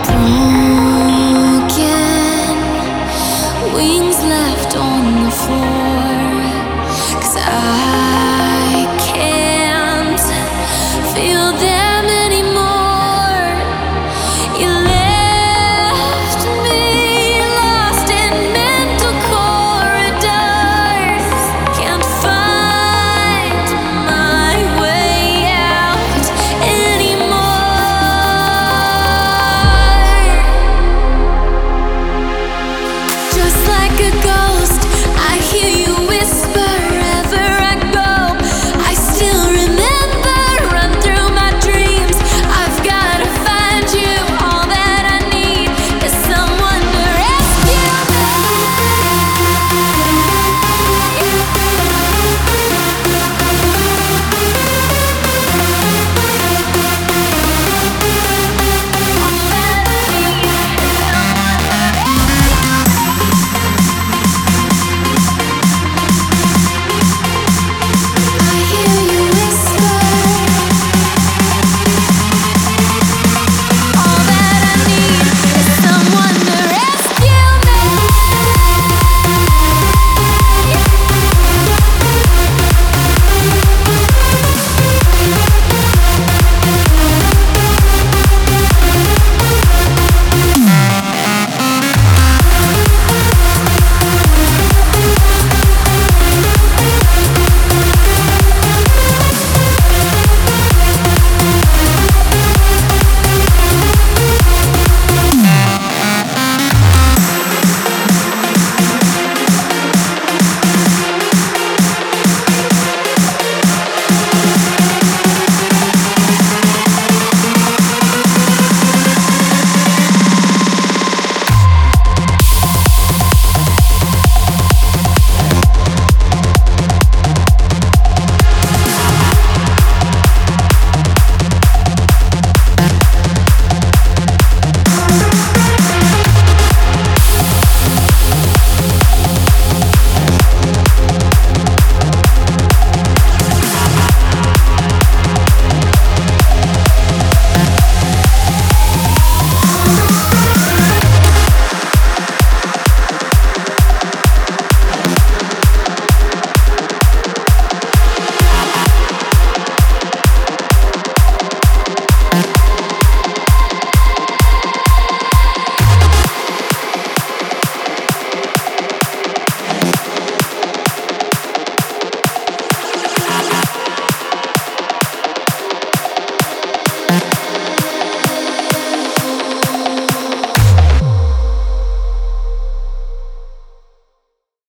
broken wings left on